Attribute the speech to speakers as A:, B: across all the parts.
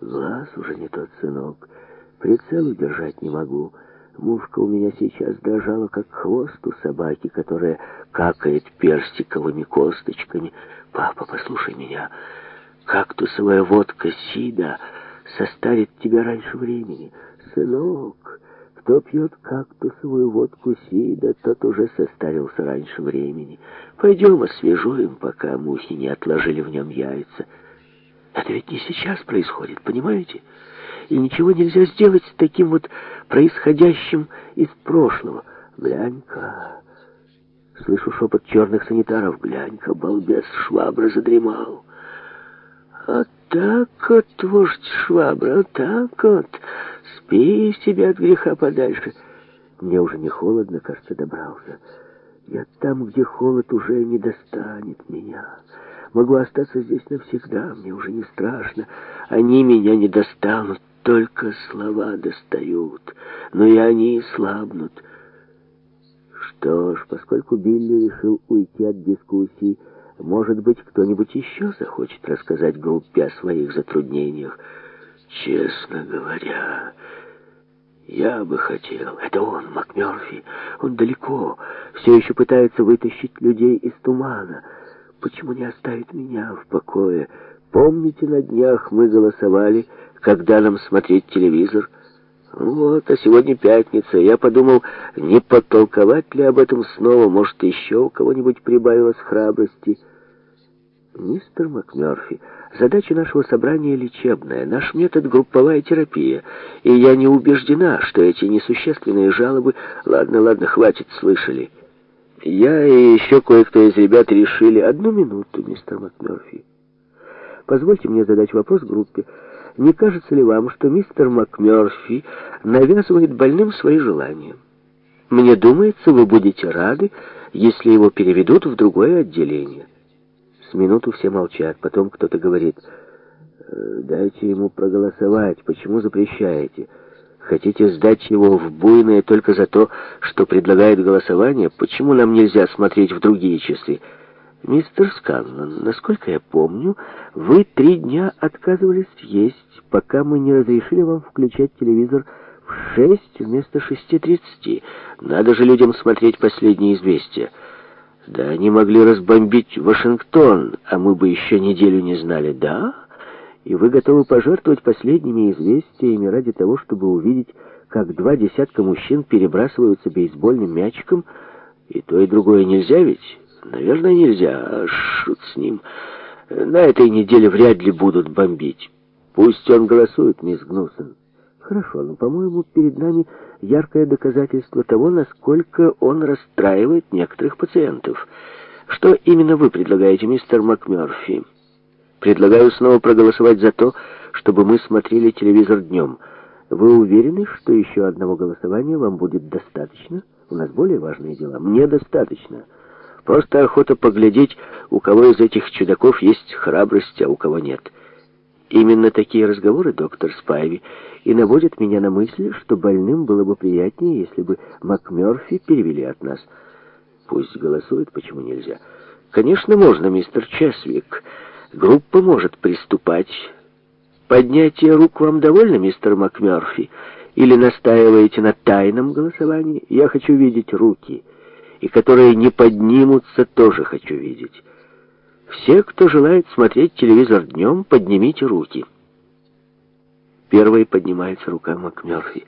A: Глаз уже не тот, сынок. Прицел удержать не могу. Мушка у меня сейчас дрожала, как хвост у собаки, которая какает персиковыми косточками. Папа, послушай меня. Кактусовая водка Сида составит тебя раньше времени. Сынок, кто пьет кактусовую водку Сида, тот уже состарился раньше времени. Пойдем освежуем, пока мухи не отложили в нем яйца. Это ведь не сейчас происходит, понимаете? И ничего нельзя сделать с таким вот происходящим из прошлого. Глянь-ка... Слышу шепот черных санитаров. Глянь-ка, балбес, швабра задремал. А так вот, вождь швабра, а так вот. Спи себя от греха подальше. Мне уже не холодно, кажется, добрался. Я там, где холод уже не достанет меня. Могу остаться здесь навсегда, мне уже не страшно. Они меня не достанут, только слова достают. Но и они слабнут. Что ж, поскольку Билли решил уйти от дискуссии, может быть, кто-нибудь еще захочет рассказать группе о своих затруднениях. Честно говоря, я бы хотел. Это он, МакМёрфи. Он далеко. Все еще пытается вытащить людей из тумана. Почему не оставит меня в покое? Помните, на днях мы голосовали, когда нам смотреть телевизор? Вот, а сегодня пятница. Я подумал, не потолковать ли об этом снова? Может, еще у кого-нибудь прибавилось храбрости?» «Мистер МакМерфи, задача нашего собрания лечебная, наш метод — групповая терапия, и я не убеждена, что эти несущественные жалобы... Ладно, ладно, хватит, слышали». Я и еще кое-кто из ребят решили... Одну минуту, мистер МакМерфи. Позвольте мне задать вопрос группе. Не кажется ли вам, что мистер МакМерфи навязывает больным свои желания? Мне думается, вы будете рады, если его переведут в другое отделение. С минуту все молчат, потом кто-то говорит... «Э, «Дайте ему проголосовать. Почему запрещаете?» Хотите сдать его в буйное только за то, что предлагает голосование? Почему нам нельзя смотреть в другие часы? Мистер Сканлон, насколько я помню, вы три дня отказывались есть, пока мы не разрешили вам включать телевизор в шесть вместо шести тридцати. Надо же людям смотреть последние известия. Да они могли разбомбить Вашингтон, а мы бы еще неделю не знали, да? и вы готовы пожертвовать последними известиями ради того, чтобы увидеть, как два десятка мужчин перебрасываются бейсбольным мячиком, и то, и другое нельзя ведь? Наверное, нельзя, а шут с ним. На этой неделе вряд ли будут бомбить. Пусть он голосует, мисс Гнусон. Хорошо, но, по-моему, перед нами яркое доказательство того, насколько он расстраивает некоторых пациентов. Что именно вы предлагаете, мистер МакМёрфи? Предлагаю снова проголосовать за то, чтобы мы смотрели телевизор днем. Вы уверены, что еще одного голосования вам будет достаточно? У нас более важные дела. Мне достаточно. Просто охота поглядеть, у кого из этих чудаков есть храбрость, а у кого нет. Именно такие разговоры, доктор Спайви, и наводят меня на мысль, что больным было бы приятнее, если бы МакМёрфи перевели от нас. Пусть голосует, почему нельзя? Конечно, можно, мистер Чесвик. Группа может приступать. Поднятие рук вам довольно, мистер МакМёрфи? Или настаиваете на тайном голосовании? Я хочу видеть руки. И которые не поднимутся, тоже хочу видеть. Все, кто желает смотреть телевизор днем, поднимите руки. Первой поднимается рука МакМёрфи.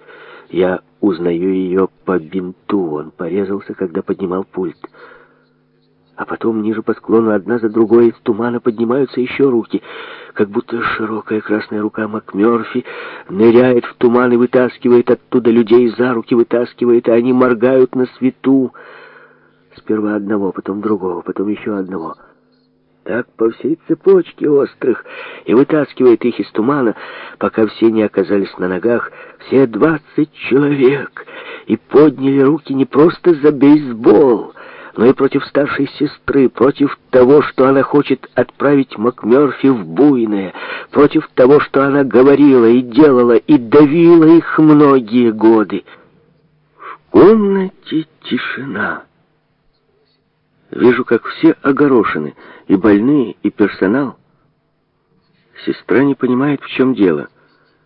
A: Я узнаю ее по бинту. Он порезался, когда поднимал пульт. А потом ниже по склону одна за другой из тумана поднимаются еще руки, как будто широкая красная рука МакМёрфи ныряет в туман и вытаскивает оттуда людей, за руки вытаскивает, и они моргают на свету. Сперва одного, потом другого, потом еще одного. Так по всей цепочке острых и вытаскивает их из тумана, пока все не оказались на ногах, все двадцать человек, и подняли руки не просто за бейсбол — но и против старшей сестры, против того, что она хочет отправить МакМёрфи в буйное, против того, что она говорила и делала, и давила их многие годы. В комнате тишина. Вижу, как все огорошены, и больные, и персонал. Сестра не понимает, в чем дело.